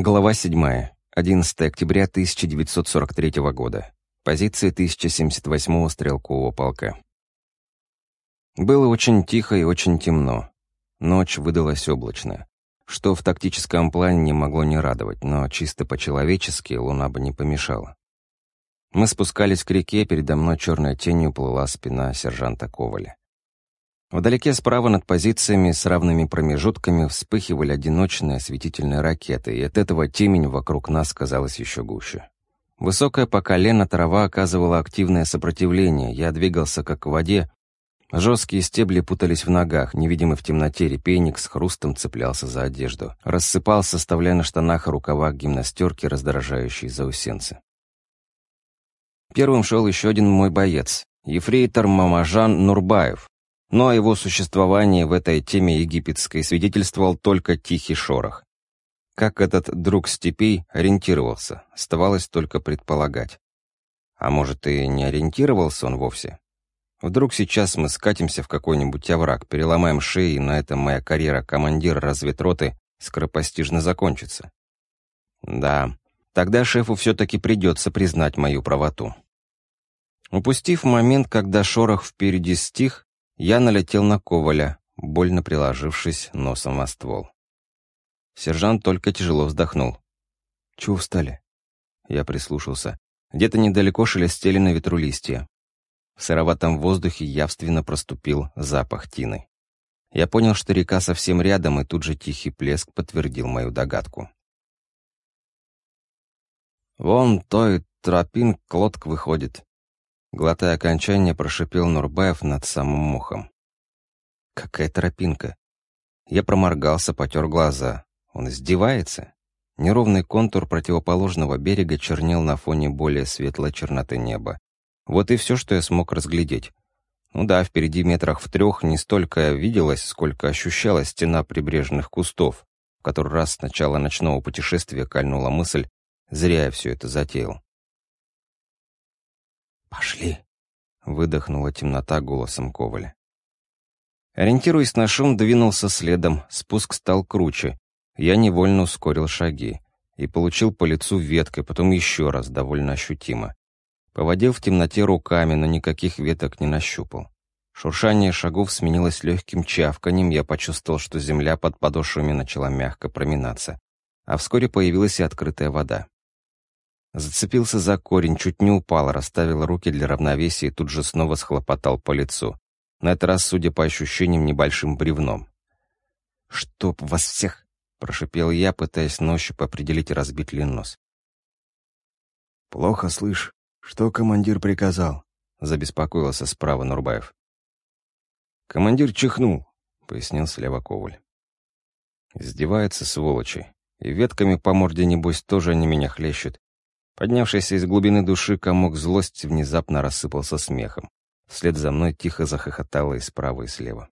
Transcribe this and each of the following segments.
Глава 7. 11 октября 1943 года. Позиция 1078-го стрелкового полка. Было очень тихо и очень темно. Ночь выдалась облачная, что в тактическом плане не могло не радовать, но чисто по-человечески луна бы не помешала. Мы спускались к реке, передо мной черной тенью плыла спина сержанта Коваля. Вдалеке справа над позициями с равными промежутками вспыхивали одиночные осветительные ракеты, и от этого темень вокруг нас казалась еще гуще. Высокая по колено трава оказывала активное сопротивление, я двигался как в воде. Жесткие стебли путались в ногах, невидимый в темноте репейник с хрустом цеплялся за одежду. Рассыпался, оставляя на штанах и рукавах гимнастерки, раздражающие заусенцы. Первым шел еще один мой боец, ефрейтор Мамажан Нурбаев, но о его существовании в этой теме египетской свидетельствовал только тихий шорох. Как этот друг степей ориентировался, оставалось только предполагать. А может, и не ориентировался он вовсе? Вдруг сейчас мы скатимся в какой-нибудь овраг, переломаем шеи, и на этом моя карьера командира разведроты скоропостижно закончится. Да, тогда шефу все-таки придется признать мою правоту. Упустив момент, когда шорох впереди стих, я налетел на Коваля, больно приложившись носом о ствол. Сержант только тяжело вздохнул. «Чего встали?» Я прислушался. Где-то недалеко шелестели на ветру листья. В сыроватом воздухе явственно проступил запах тины. Я понял, что река совсем рядом, и тут же тихий плеск подтвердил мою догадку. «Вон той тропин лодка выходит», Глотая окончание, прошипел Нурбаев над самым ухом. «Какая тропинка!» Я проморгался, потер глаза. Он издевается? Неровный контур противоположного берега чернел на фоне более светлой черноты неба. Вот и все, что я смог разглядеть. Ну да, впереди метрах в трех не столько виделась, сколько ощущалась стена прибрежных кустов, в который раз с начала ночного путешествия кольнула мысль, зря я все это затеял. «Пошли!» — выдохнула темнота голосом Коваля. Ориентируясь на шум, двинулся следом, спуск стал круче. Я невольно ускорил шаги и получил по лицу веткой, потом еще раз, довольно ощутимо. Поводил в темноте руками, но никаких веток не нащупал. Шуршание шагов сменилось легким чавканем, я почувствовал, что земля под подошвами начала мягко проминаться. А вскоре появилась и открытая вода. Зацепился за корень, чуть не упал, расставил руки для равновесия и тут же снова схлопотал по лицу. На этот раз, судя по ощущениям, небольшим бревном. «Чтоб вас всех!» — прошипел я, пытаясь на ощупь определить разбить ли нос. «Плохо слышь. Что командир приказал?» — забеспокоился справа Нурбаев. «Командир чихнул», — пояснил слева Коваль. «Издевается, сволочи. И ветками по морде, небось, тоже они меня хлещут. Поднявшийся из глубины души комок злости внезапно рассыпался смехом. Вслед за мной тихо захохотало и справа, и слева.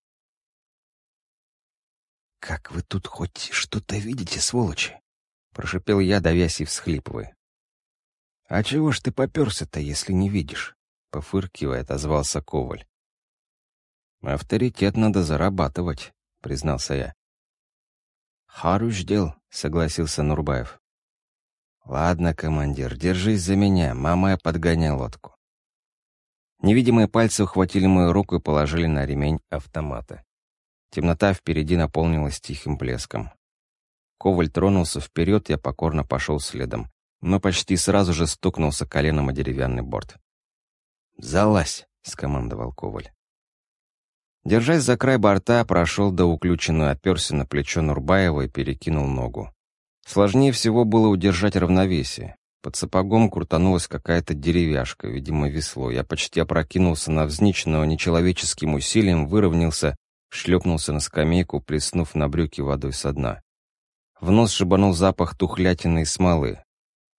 «Как вы тут хоть что-то видите, сволочи?» — прошипел я, давясь и всхлипывая. «А чего ж ты попёрся-то, если не видишь?» — пофыркивая, отозвался Коваль. «Авторитет надо зарабатывать», — признался я. «Харуш дел», — согласился Нурбаев. «Ладно, командир, держись за меня, мама я подгоняй лодку». Невидимые пальцы ухватили мою руку и положили на ремень автомата. Темнота впереди наполнилась тихим блеском. Коваль тронулся вперед, я покорно пошел следом, но почти сразу же стукнулся коленом о деревянный борт. «Залазь!» — скомандовал Коваль. Держась за край борта, прошел до уключенную, оперся на плечо Нурбаева и перекинул ногу. Сложнее всего было удержать равновесие. Под сапогом крутанулась какая-то деревяшка, видимо, весло. Я почти опрокинулся навзничь, но нечеловеческим усилием выровнялся, шлепнулся на скамейку, плеснув на брюки водой со дна. В нос шибанул запах тухлятины и смолы.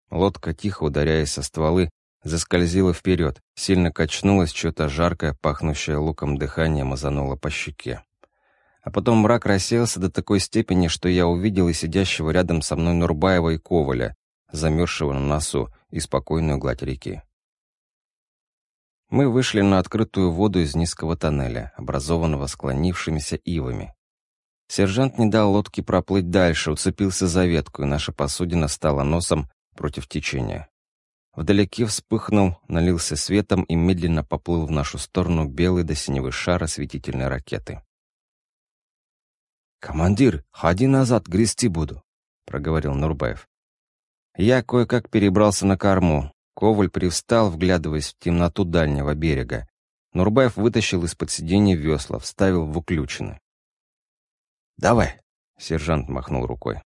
Лодка, тихо ударяясь со стволы, заскользила вперед, сильно качнулась, что-то жаркое, пахнущее луком дыхание мазануло по щеке. А потом мрак рассеялся до такой степени, что я увидел и сидящего рядом со мной Нурбаева и Коваля, замерзшего на носу, и спокойную гладь реки. Мы вышли на открытую воду из низкого тоннеля, образованного склонившимися ивами. Сержант не дал лодке проплыть дальше, уцепился за ветку, и наша посудина стала носом против течения. Вдалеке вспыхнул, налился светом и медленно поплыл в нашу сторону белый до синевы шар осветительной ракеты. «Командир, ходи назад, грести буду», — проговорил Нурбаев. Я кое-как перебрался на корму. Коваль привстал, вглядываясь в темноту дальнего берега. Нурбаев вытащил из-под сиденья весла, вставил в уключины. «Давай», — сержант махнул рукой.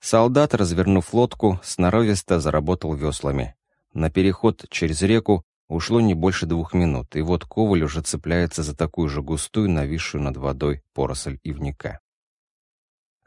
Солдат, развернув лодку, сноровисто заработал веслами. На переход через реку ушло не больше двух минут, и вот Коваль уже цепляется за такую же густую, нависшую над водой поросль ивника.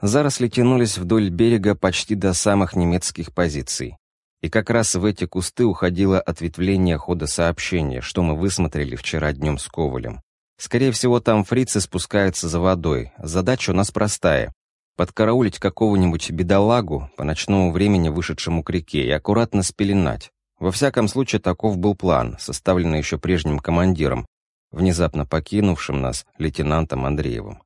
Заросли тянулись вдоль берега почти до самых немецких позиций. И как раз в эти кусты уходило ответвление хода сообщения, что мы высмотрели вчера днем с Ковалем. Скорее всего, там фрицы спускаются за водой. Задача у нас простая подкараулить какого-нибудь бедолагу по ночному времени вышедшему к реке и аккуратно спеленать. Во всяком случае, таков был план, составленный еще прежним командиром, внезапно покинувшим нас лейтенантом Андреевым.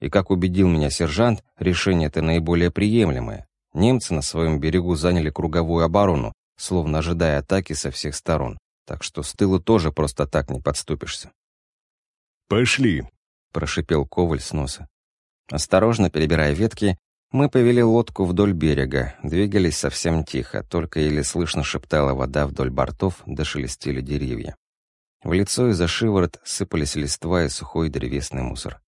И как убедил меня сержант, решение это наиболее приемлемое. Немцы на своем берегу заняли круговую оборону, словно ожидая атаки со всех сторон. Так что с тыла тоже просто так не подступишься. «Пошли!» — прошипел Коваль с носа. Осторожно перебирая ветки, мы повели лодку вдоль берега, двигались совсем тихо, только еле слышно шептала вода вдоль бортов, да шелестели деревья. В лицо и за шиворот сыпались листва и сухой древесный мусор.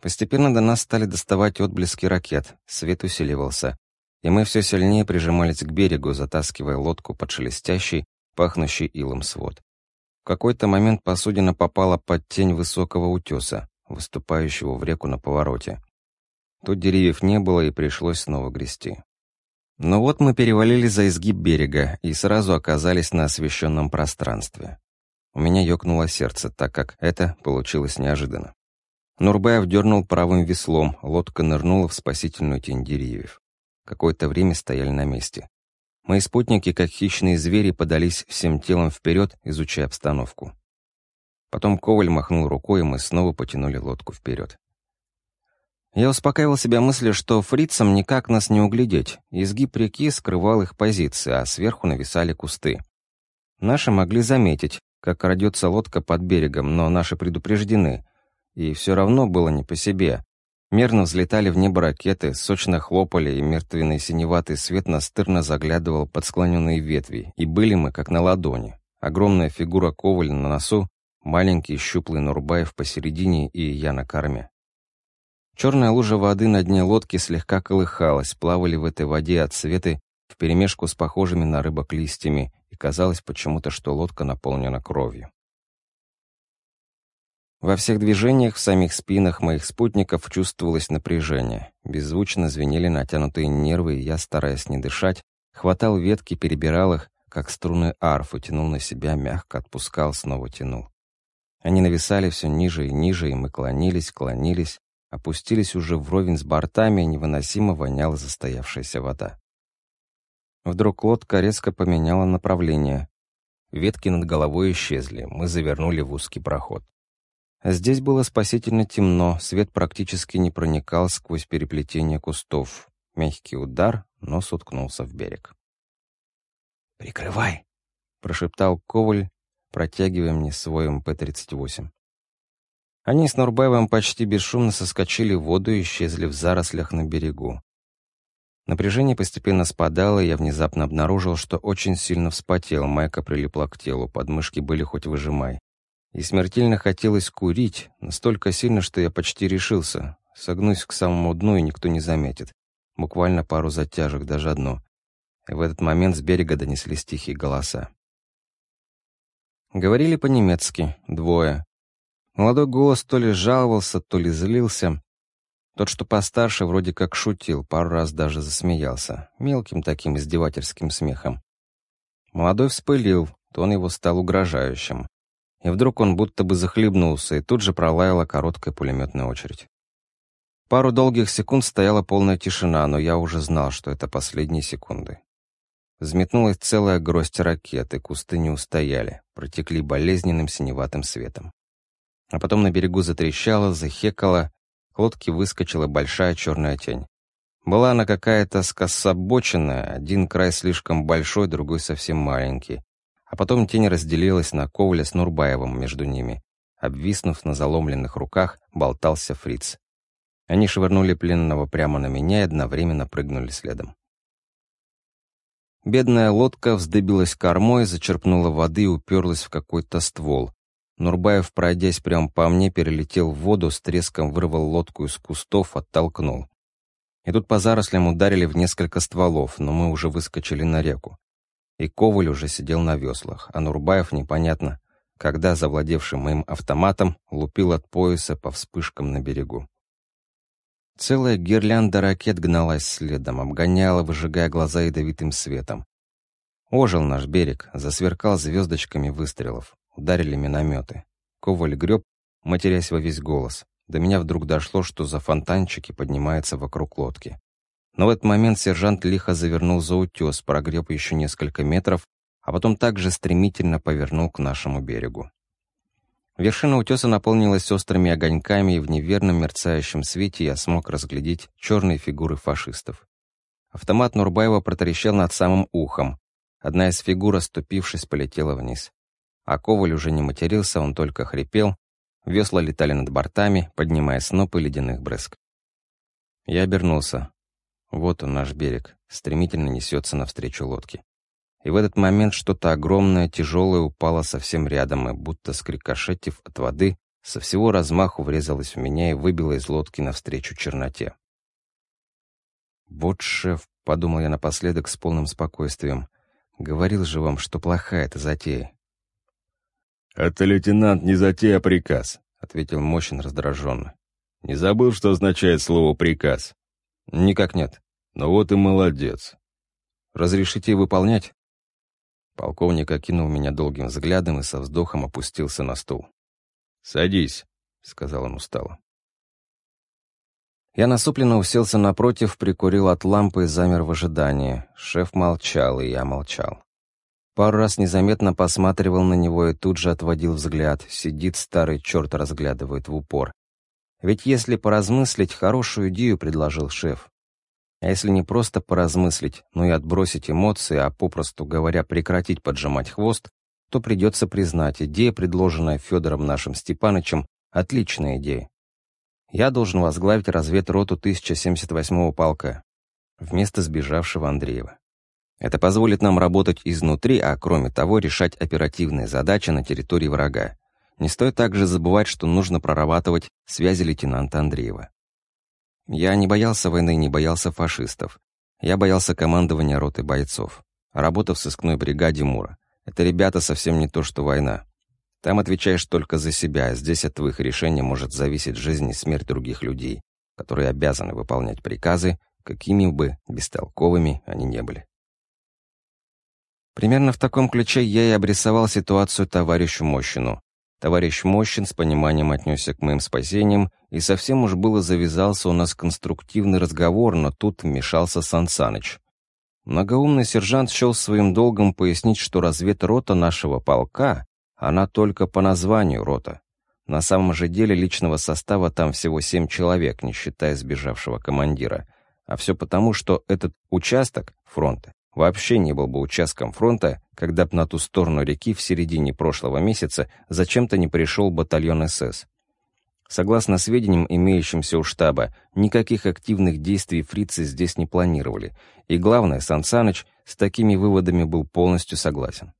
Постепенно до нас стали доставать отблески ракет, свет усиливался, и мы все сильнее прижимались к берегу, затаскивая лодку под шелестящий, пахнущий илом свод. В какой-то момент посудина попала под тень высокого утеса, выступающего в реку на повороте. Тут деревьев не было, и пришлось снова грести. Но вот мы перевалили за изгиб берега и сразу оказались на освещенном пространстве. У меня ёкнуло сердце, так как это получилось неожиданно. Нурбаев дернул правым веслом, лодка нырнула в спасительную тень деревьев. Какое-то время стояли на месте. Мои спутники, как хищные звери, подались всем телом вперед, изучая обстановку. Потом Коваль махнул рукой, и мы снова потянули лодку вперед. Я успокаивал себя мыслью, что фрицам никак нас не углядеть. Изгиб реки скрывал их позиции, а сверху нависали кусты. Наши могли заметить, как крадется лодка под берегом, но наши предупреждены. И все равно было не по себе. Мерно взлетали в небо ракеты, сочно хлопали, и мертвенный синеватый свет настырно заглядывал под склоненные ветви, и были мы как на ладони. Огромная фигура Коваля на носу, маленький щуплый Нурбаев посередине и я на корме. Черная лужа воды на дне лодки слегка колыхалась, плавали в этой воде отсветы вперемешку с похожими на рыбок листьями, и казалось почему-то, что лодка наполнена кровью. Во всех движениях в самих спинах моих спутников чувствовалось напряжение. Беззвучно звенели натянутые нервы, и я, стараясь не дышать, хватал ветки, перебирал их, как струны арфы, тянул на себя, мягко отпускал, снова тянул. Они нависали все ниже и ниже, и мы клонились, клонились, опустились уже вровень с бортами, и невыносимо воняла застоявшаяся вода. Вдруг лодка резко поменяла направление. Ветки над головой исчезли, мы завернули в узкий проход. Здесь было спасительно темно, свет практически не проникал сквозь переплетение кустов. Мягкий удар, нос уткнулся в берег. «Прикрывай!» — прошептал Коваль, протягивая мне свой МП-38. Они с Нурбаевым почти бесшумно соскочили в воду и исчезли в зарослях на берегу. Напряжение постепенно спадало, и я внезапно обнаружил, что очень сильно вспотел, майка прилипла к телу, подмышки были хоть выжимай. И смертельно хотелось курить, настолько сильно, что я почти решился. Согнусь к самому дну, и никто не заметит. Буквально пару затяжек, даже одну. И в этот момент с берега донеслись тихие голоса. Говорили по-немецки, двое. Молодой голос то ли жаловался, то ли злился. Тот, что постарше, вроде как шутил, пару раз даже засмеялся, мелким таким издевательским смехом. Молодой вспылил, тон его стал угрожающим. И вдруг он будто бы захлебнулся, и тут же пролаяла короткая пулеметная очередь. Пару долгих секунд стояла полная тишина, но я уже знал, что это последние секунды. Взметнулась целая гроздь ракет, и кусты не устояли, протекли болезненным синеватым светом. А потом на берегу затрещало, захекало, к лодке выскочила большая черная тень. Была она какая-то скособоченная, один край слишком большой, другой совсем маленький. А потом тень разделилась на Ковля с Нурбаевым между ними. Обвиснув на заломленных руках, болтался фриц. Они швырнули пленного прямо на меня и одновременно прыгнули следом. Бедная лодка вздыбилась кормой, зачерпнула воды и уперлась в какой-то ствол. Нурбаев, пройдясь прямо по мне, перелетел в воду, с треском вырвал лодку из кустов, оттолкнул. И тут по зарослям ударили в несколько стволов, но мы уже выскочили на реку. И Коваль уже сидел на веслах, а Нурбаев непонятно, когда, завладевший моим автоматом, лупил от пояса по вспышкам на берегу. Целая гирлянда ракет гналась следом, обгоняла, выжигая глаза ядовитым светом. Ожил наш берег, засверкал звездочками выстрелов. Ударили минометы. Коваль греб, матерясь во весь голос. До меня вдруг дошло, что за фонтанчики поднимаются вокруг лодки. Но в этот момент сержант лихо завернул за утес, прогреб еще несколько метров, а потом также стремительно повернул к нашему берегу. Вершина утеса наполнилась острыми огоньками, и в неверном мерцающем свете я смог разглядеть черные фигуры фашистов. Автомат Нурбаева протрещал над самым ухом. Одна из фигур, оступившись, полетела вниз. А Коваль уже не матерился, он только хрипел. Весла летали над бортами, поднимая снопы ледяных брызг. Я обернулся. Вот он, наш берег, стремительно несется навстречу лодке. И в этот момент что-то огромное, тяжелое упало совсем рядом, и будто скрикошетив от воды, со всего размаху врезалось в меня и выбило из лодки навстречу черноте. «Вот шеф», — подумал я напоследок с полным спокойствием, — «говорил же вам, что плохая эта затея». «Это, лейтенант, не затея, а приказ», — ответил Мощин раздраженно. «Не забыл, что означает слово «приказ»?» «Никак нет». «Ну вот и молодец». «Разрешите выполнять?» Полковник окинул меня долгим взглядом и со вздохом опустился на стул. «Садись», — сказал он устало. Я насупленно уселся напротив, прикурил от лампы и замер в ожидании. Шеф молчал, и я молчал. Пару раз незаметно посматривал на него и тут же отводил взгляд. Сидит старый черт, разглядывает в упор. Ведь если поразмыслить, хорошую идею предложил шеф. А если не просто поразмыслить, но и отбросить эмоции, а попросту говоря, прекратить поджимать хвост, то придется признать, идея, предложенная Федором нашим Степанычем, отличная идея. Я должен возглавить разведроту 1078-го полка вместо сбежавшего Андреева. Это позволит нам работать изнутри, а кроме того решать оперативные задачи на территории врага. Не стоит также забывать, что нужно прорабатывать связи лейтенанта Андреева. Я не боялся войны, не боялся фашистов. Я боялся командования роты бойцов. Работа в сыскной бригаде Мура. Это, ребята, совсем не то, что война. Там отвечаешь только за себя, а здесь от твоих решений может зависеть жизнь и смерть других людей, которые обязаны выполнять приказы, какими бы бестолковыми они не были. Примерно в таком ключе я и обрисовал ситуацию товарищу Мощину. Товарищ Мощин с пониманием отнесся к моим спасениям, и совсем уж было завязался у нас конструктивный разговор, но тут вмешался Сан Саныч. Многоумный сержант счел своим долгом пояснить, что разведрота нашего полка, она только по названию рота. На самом же деле личного состава там всего семь человек, не считая сбежавшего командира. А все потому, что этот участок фронта вообще не был бы участком фронта, когда б на ту сторону реки в середине прошлого месяца зачем-то не пришел батальон СС. Согласно сведениям, имеющимся у штаба, никаких активных действий фрицы здесь не планировали, и главное, Сан Саныч с такими выводами был полностью согласен.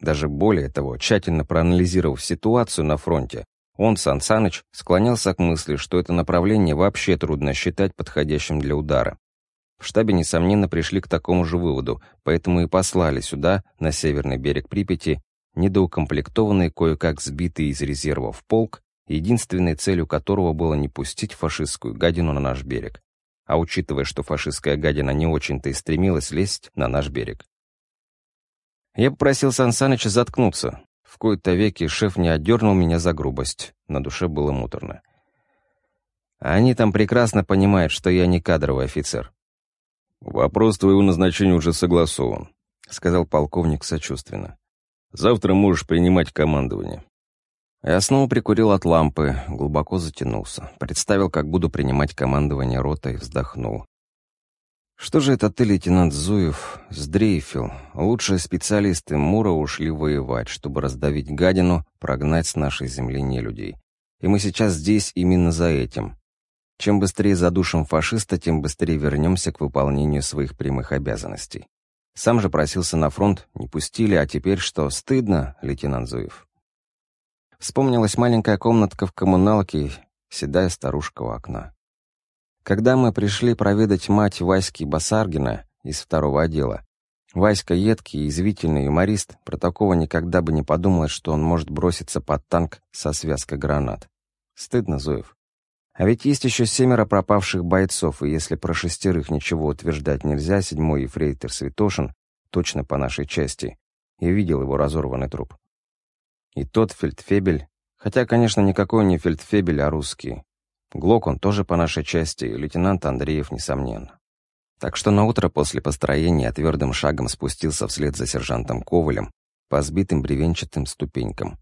Даже более того, тщательно проанализировав ситуацию на фронте, он, Сан Саныч, склонялся к мысли, что это направление вообще трудно считать подходящим для удара. В штабе, несомненно, пришли к такому же выводу, поэтому и послали сюда, на северный берег Припяти, недоукомплектованный, кое-как сбитый из резервов полк, единственной целью которого было не пустить фашистскую гадину на наш берег. А учитывая, что фашистская гадина не очень-то и стремилась лезть на наш берег. Я попросил Сан Саныча заткнуться. В кои-то веки шеф не отдернул меня за грубость. На душе было муторно. Они там прекрасно понимают, что я не кадровый офицер. «Вопрос твоего назначения уже согласован», — сказал полковник сочувственно. «Завтра можешь принимать командование». Я снова прикурил от лампы, глубоко затянулся. Представил, как буду принимать командование ротой, вздохнул. Что же это ты, лейтенант Зуев, сдрейфил? Лучшие специалисты Мура ушли воевать, чтобы раздавить гадину, прогнать с нашей земли нелюдей. И мы сейчас здесь именно за этим. Чем быстрее задушим фашиста, тем быстрее вернемся к выполнению своих прямых обязанностей. Сам же просился на фронт, не пустили, а теперь что, стыдно, лейтенант Зуев? Вспомнилась маленькая комнатка в коммуналке, седая старушка у окна. Когда мы пришли проведать мать Васьки Басаргина из второго отдела, Васька едкий, извительный юморист, про такого никогда бы не подумал, что он может броситься под танк со связкой гранат. Стыдно, Зуев. А ведь есть еще семеро пропавших бойцов, и если про шестерых ничего утверждать нельзя, седьмой ефрейтор Святошин, точно по нашей части, я видел его разорванный труп. И тот фельдфебель, хотя, конечно, никакой не фельдфебель, а русский, Глок он тоже по нашей части, и лейтенант Андреев, несомненно. Так что на утро после построения твердым шагом спустился вслед за сержантом Ковалем по сбитым бревенчатым ступенькам.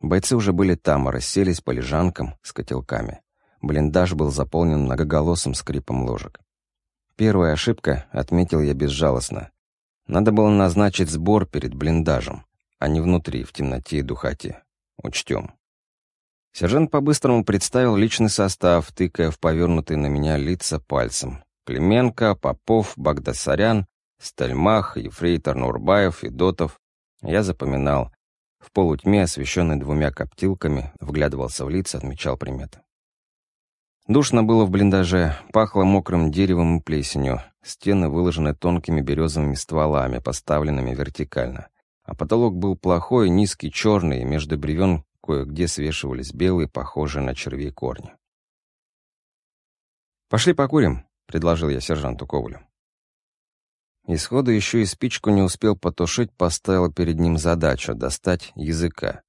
Бойцы уже были там, расселись по лежанкам с котелками. Блиндаж был заполнен многоголосым скрипом ложек. Первая ошибка, отметил я безжалостно. Надо было назначить сбор перед блиндажем, а не внутри, в темноте и духоте. Учтем. Сержант по-быстрому представил личный состав, тыкая в повернутые на меня лица пальцем. Клименко, Попов, Багдасарян, Стальмах, Ефрейтор Нурбаев, Федотов. Я запоминал. В полутьме, освещенный двумя коптилками, вглядывался в лица, отмечал приметы. Душно было в блиндаже, пахло мокрым деревом и плесенью. Стены выложены тонкими березовыми стволами, поставленными вертикально. А потолок был плохой, низкий, черный, между бревен кое-где свешивались белые, похожие на червей корни. «Пошли покурим», — предложил я сержанту Ковалю. И сходу еще и спичку не успел потушить, поставил перед ним задачу — достать языка.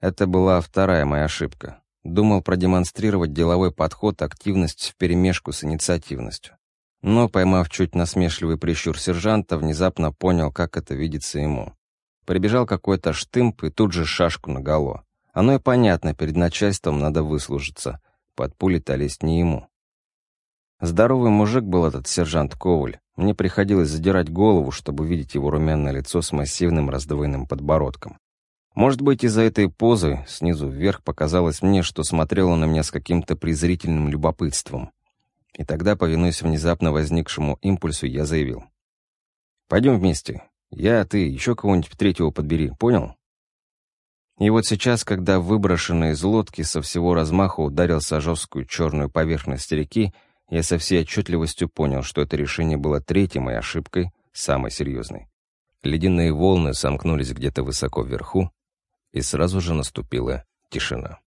Это была вторая моя ошибка. Думал продемонстрировать деловой подход, активность вперемешку с инициативностью. Но, поймав чуть насмешливый прищур сержанта, внезапно понял, как это видится ему. Прибежал какой-то штымп и тут же шашку наголо. Оно и понятно, перед начальством надо выслужиться. Под пули-то лезть не ему. Здоровый мужик был этот сержант Коваль. Мне приходилось задирать голову, чтобы видеть его румяное лицо с массивным раздвоенным подбородком. Может быть, из-за этой позы снизу вверх показалось мне, что смотрел он на меня с каким-то презрительным любопытством. И тогда, повинуясь внезапно возникшему импульсу, я заявил. «Пойдем вместе. Я, ты, еще кого-нибудь третьего подбери, понял?» И вот сейчас, когда выброшенный из лодки со всего размаха ударился о жесткую черную поверхность реки, я со всей отчетливостью понял, что это решение было третьей моей ошибкой, самой серьезной. Ледяные волны сомкнулись где-то высоко вверху, и сразу же наступила тишина.